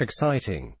exciting.